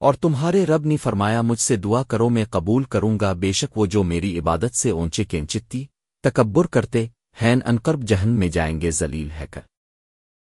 اور تمہارے رب نے فرمایا، مجھ سے دعا کرو، میں قبول کروں گا۔ بے شک وہ جو میری عبادت سے اونچے کینچتی تکبر کرتے، ہین انقرب جہن میں جائیں گے، ذلیل ہے کر۔